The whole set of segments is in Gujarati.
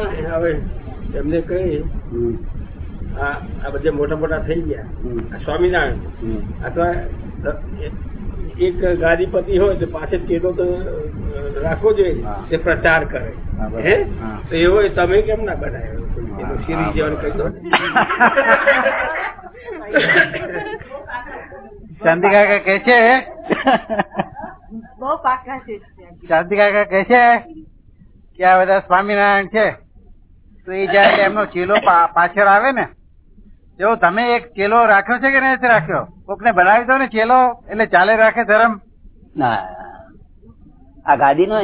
પણ હવે એમને કહી આ આ બધા મોટા મોટા થઈ ગયા. સ્વામિનારાયણ. અથવા એક ગાદીપતિ હોય તો પાછળ કેટલો તો રાખવો જોઈએ. તે પ્રચાર કરે. હે તો એવો તમે કેમ ના બનાવ્યો એનું શીરી જેવાનું કહી દો શાંતિ કાકા કે છે? બહુ પાકા છે શાંતિ કાકા કે છે? કે આ બધા સ્વામિનારાયણ છે? તો એ જયારે એમનો ચેલો પાછળ આવે ને, જો તમે એક ચેલો રાખ્યો છે કે નથી રાખ્યો? કોકને બનાવી દો ને ચેલો, એટલે ચાલે રાખે ધર્મ. ના, આ ગાદી નો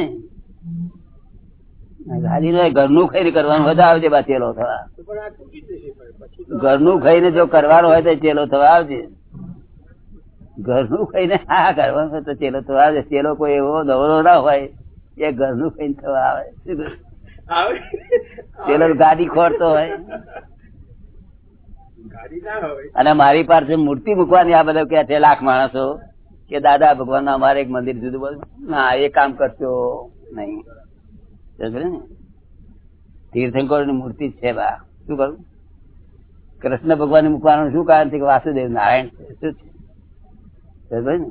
ગાદી નો ઘરનું ખાઈને કરવાનું તો આવજે બા ચેલો થવા. ઘરનું ખાઈને જો કરવાનું હોય તો ચેલો થવા આવજે. ઘરનું ખાઈને હા કરવાનું હોય તો ચેલો થવા આવજે. ચેલો કોઈ એવો દવરો ના હોય, એ ઘરનું ખાઈને થવા આવે. શું કહ્યું? ગાડી ખોરતો હોય. અને મારી પાસે મૂર્તિ મૂકવાની આ બધા કે છે? લાખ માણસો. કે દાદા ભગવાન અમારે એક મંદિર જુદું બોલ. ના એ કામ કરશો નહીં. ને? તીર્થંકરની મૂર્તિ છે બા. શું કરું? કૃષ્ણ ભગવાન મૂકવાનું શું કારણ છે કે વાસુદેવ નારાયણ છે? શું છે? ને?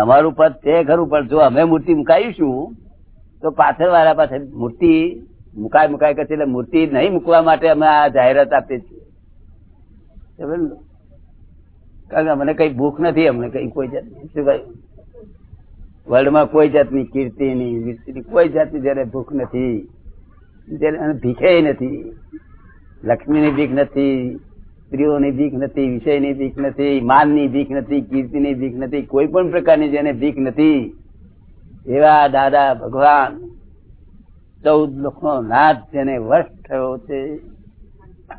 અમારું પદ છે ખરું પણ જો અમે મૂર્તિ મુકાઈશું તો પાછળ વાળા પાસે મૂર્તિ મુકાય મુકાય કરશે એટલે મૂર્તિ નહીં મૂકવા માટે અમે આ જાહેરાત આપીએ છીએ. કારણ કે અમને કઈ ભૂખ નથી, અમને કઈ કોઈ જાત શું કહ્યું વર્લ્ડમાં કોઈ જાતની કીર્તિની વિરસીની કોઈ જાતની જયારે ભૂખ નથી, જયારે ભીખે નથી, લક્ષ્મીની ભીખ નથી, સ્ત્રીઓની ભીખ નથી, વિષયની ભીખ નથી, માનની ભીખ નથી, કીર્તિની ભીખ નથી, કોઈ પણ પ્રકારની જેને ભીખ નથી એવા દાદા ભગવાન ચૌદ લોકો નાથ જેને વર્ષ થયો છે.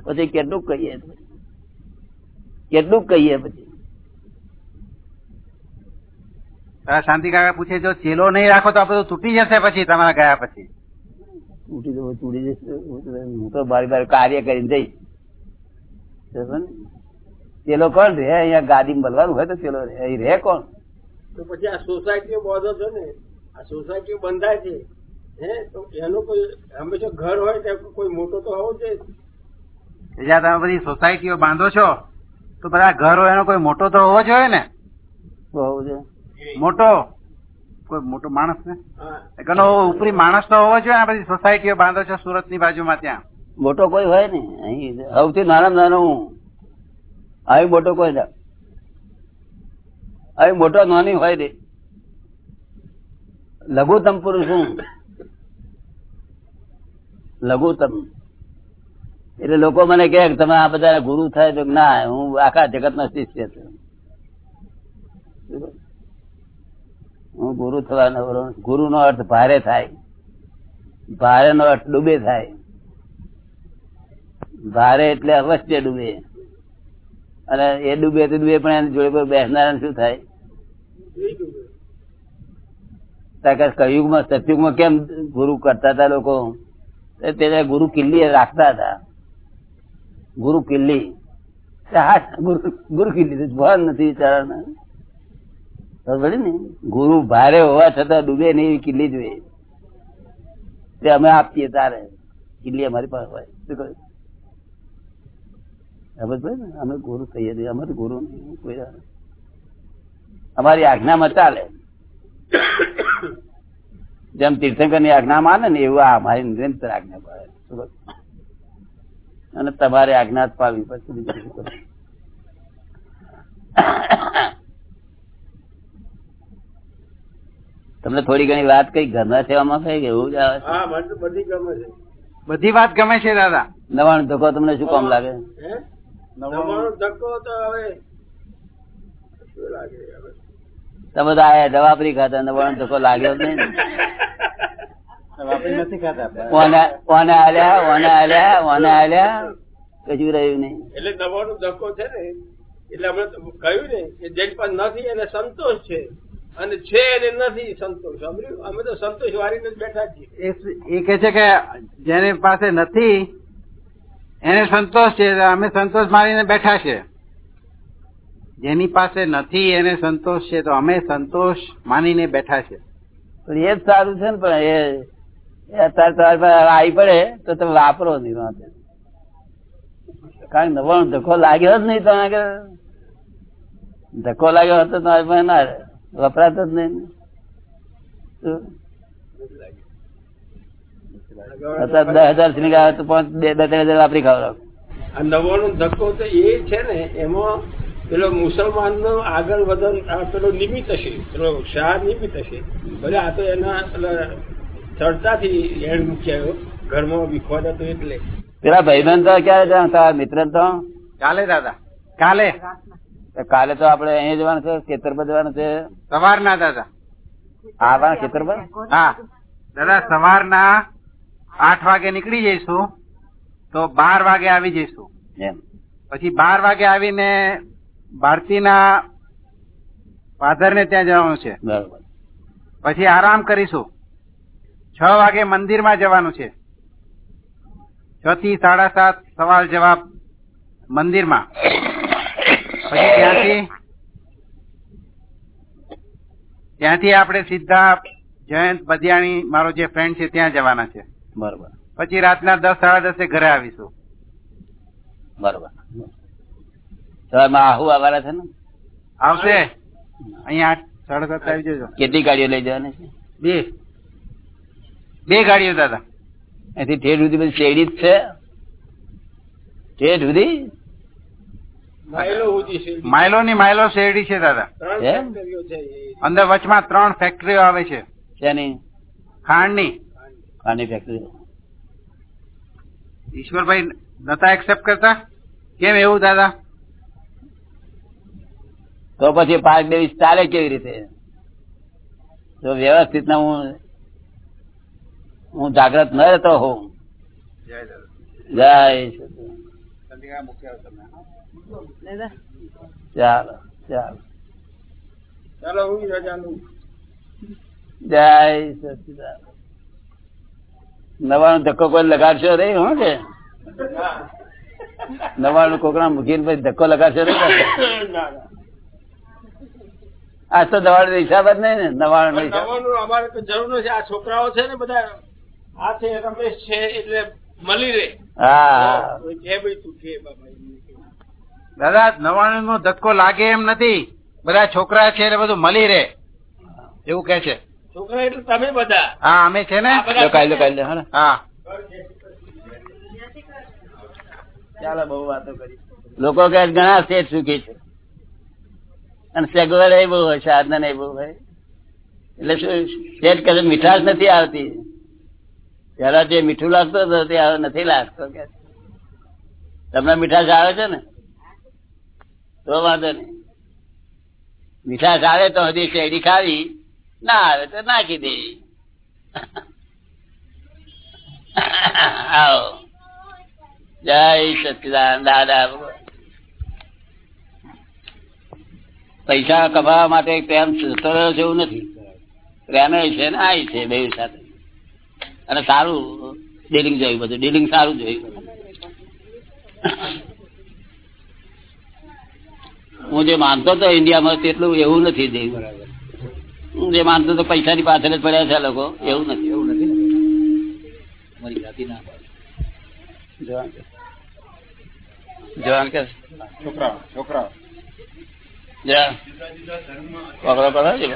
પછી કેટલું કહીએ કેટલું કહીએ પછી? તારા શાંતિ કાકા પૂછે જો ચેલો નહીં રાખો તો બધું તૂટી જશે પછી તમારા ગયા પછી. તૂટી જવું તૂટી જશે. હું તો બારી બારી કાર્ય કરીને જઈશ. ચેલો કોણ રે અહીંયા ગાડી બલવાનું હોય તો ચેલો રે અહીં રે કોણ? તો પછી આ સોસાયટી બાંધો છો ને આ સોસાયટીઓ બંધાય છે હે? તો એનું કોઈ હંમેશા ઘર હોય ત્યાં કોઈ મોટો તો હોવો જોઈએ. જ્યાં તમે બધી સોસાયટીઓ બાંધો છો તો બધા હોય એનો કોઈ મોટો તો હોવો જોઈએ ને? બહુ છે. મોટો? કોઈ મોટો માણસ ને? ઘણો ઉપરી માણસ તો હોવો જોઈએ આ બધી સોસાયટીઓ બાંધો છો સુરતની બાજુમાં ત્યાં. મોટો કોઈ હોય ને અહીં સૌથી નાના નાનો હું. આવી મોટો કોઈ ના. આવી મોટો નાની હોય ને લઘુત્તમ પુરુષ હું? લઘુત્તમ. એટલે લોકો મને કે તમે આ બધા ગુરુ થાય તો ના, હું આખા જગત નો શિષ્ય છું. હું ગુરુ થવાનો ગુરુ નો અર્થ ભારે થાય. ભારે નો અર્થ ડૂબે થાય. ભારે એટલે અવશ્ય ડૂબે. અને એ ડૂબે તો ડૂબે, પણ એની જોડે બેસનારા શું થાય? કયુગમાં સતયુગમાં કેમ ગુરુ કરતા હતા લોકો? પેલા ગુરુ કિલ્લી રાખતા હતા. ગુરુ કિલ્લી. ગુરુ કિલ્લી ભાન નથી વિચારાને ને? ગુરુ ભારે હોવા છતાં ડૂબે નહીં કિલ્લી જોઈએ. તે અમે આપીએ તારે. કિલ્લી અમારી પાસે હોય. શું કહ્યું? ખબર ને? અમે ગુરુ થઈએ છીએ. અમે ગુરુ નહીં. કોઈ અમારી આજ્ઞામાં ચાલે. જેમ તીર્થંકરની આજ્ઞા માને ને એવું આ મારી નિરંતર આજ્ઞા પાડે અને તમારે આજ્ઞા જ પાડવી પછી બીજું તમને થોડી ઘણી વાત કઈ ઘરના સેવામાં કઈ કે એવું જ આવે બધી ગમે છે. બધી વાત ગમે છે દાદા. નવાણું ધક્કો તમને શું કામ લાગે? હે? નવાનો ધક્કો તો હવે શું લાગે? હવે તમે તો આયા જવાબરી ખાતા ને વણ ધોકો લાગ્યો જ નહીં ને. નથી ખાતા ઓને આલ્યા ઓને આલ્યા ઓને આલ્યા. કજું રહ્યું નહીં. એટલે દવાનો ધક્કો છે ને એટલે આપણે કહ્યું ને કે જેની પાસે નથી એને સંતોષ છે. અને છે એને નથી સંતોષ. સમજ્યું? અમે તો સંતોષ વાળીને જ બેઠા છીએ. એ કે છે કે જેની પાસે નથી એને સંતોષ છે અમે સંતોષ મારીને બેઠા છે જેની પાસે નથી એને સંતોષ છે તો અમે સંતોષ માનીને બેઠા છે. પણ એ જ સારું છે ને પણ એ એ અત્યારે તમારી પાસે આવી પડે તો તમે વાપરો નહીં કારણ નવો ધક્કો લાગ્યો જ નહીં તમારે આગળ. ધક્કો લાગ્યો હતો તમારી પાસે ના. વપરાતો જ નહીં અત્યારે દસ હજાર સિલિંગ આવે તો પાંચ બે બે ત્રણ હજાર વાપરી ખાવ નવો ધક્કો તો એ છે ને એમાં પેલો મુસલમાન નો આગળ વધન પેલો નિમિત્ત હશે પેલો શાહ નિમિત્ત હશે. ભલે આ તો એના પેલા ચડતાથી એડ મૂક્યા ઘરમાં વિખવાતા તો એટલે. પેલા ભાઈબંધ તો ક્યારે જવાનું મિત્ર તો? કાલે દાદા. કાલે. તો કાલે તો આપડે અહીંયા જવાનું છે ખેતર પર જવાનું છે. સવારના દાદા. આવવાના ખેતર હા. દાદા સવારના આઠ વાગે નીકળી જઈશું તો બાર વાગે આવી જઈશું. એમ. પછી બાર વાગે આવીને ભારતીના ફાધર ને ત્યાં જવાનું છે. બરોબર. પછી આરામ કરીશું. છ વાગે મંદિરમાં જવાનું છે. છ થી સાડા સાત સવાલ જવાબ મંદિરમાં. પછી ત્યાંથી ત્યાંથી આપણે સીધા જયંત બદિયાણી મારો જે ફ્રેન્ડ છે ત્યાં જવાના છે. બરોબર. પછી રાતના દસ સાડા દસે ઘરે આવીશું. બરોબર. સવારમાં આહુ આવવાના છે ને? આવશે. અહીંયા સાડા સાત આવી જજો. કેટલી ગાડીઓ લઈ જવાની છે? બે. બે ગાડીઓ દાદા. અહીંથી ઠેઠ સુધી બધી શેરડી જ છે? ઠેઠ સુધી? માયલો માઇલો ની માઇલો શેરડી છે દાદા. અંદર વચમાં ત્રણ ફેક્ટરીઓ આવે છે. શેની? ખાંડની. ખાંડની ફેક્ટરી ઈશ્વરભાઈ નતા એક્સેપ્ટ કરતા? કેમ એવું દાદા? તો પછી પાંચ બે ચાલે કેવી રીતે? જો વ્યવસ્થિત ના હું હું જાગ્રત ન રહેતો હોઉં. જય ચાલો ચાલો. ચાલો હું જય સચિદાન નવાનો ધક્કો કોઈ લગાડશો નહીં હું કે? નવાનું કોકરા મૂકીને પછી ધક્કો લગાડશો નહીં? આજ તો દવાડ હિસાબ જ નહીં ને નવાણું અમારે તો જરૂર નથી. આ છોકરાઓ છે ને બધા આ છે રમેશ છે એટલે મળી રે હા. કે ભાઈ તું કે દાદા નવાણું નો ધક્કો લાગે એમ નથી. બધા છોકરા છે એટલે બધું મળી રે એવું કે છે. છોકરા એટલે તમે બધા. હા અમે છે આ ને. હા. ચાલો બહુ વાતો કરી. લોકો કે ઘણા શેઠ સુખી છે. અને સગવડ એ બહુ હોય સાધન એ બહુ હોય. એટલે શું શેઠ કદાચ મીઠાશ નથી આવતી. પેલા જે મીઠું લાગતું હતું, તે હવે નથી લાગતો, કે તમને મીઠાશ આવે છે ને? તો વાંધો નહીં. મીઠાશ આવે તો હજી શેરડી ખાવી, ના આવે તો નાખી દે. આવો. જય સચિદાન દાદા ભગવાન. પૈસા કમાવા માટે પ્રેમ સરળ જેવું નથી. પ્રેમ છે ને આ છે બે સાથે. અને સારું ડીલિંગ જોયું બધું. ડીલિંગ સારું જોયું. હું જે માનતો હતો ઇન્ડિયામાં તેટલું એવું નથી જોયું હું જે માનતો હતો પૈસાની પાછળ જ પડ્યા છે લોકો એવું નથી. એવું નથી મારી જાતિ ના જવાન કે? જવાન કે? છોકરા છોકરાઓ. જા પકડો પકડો છે.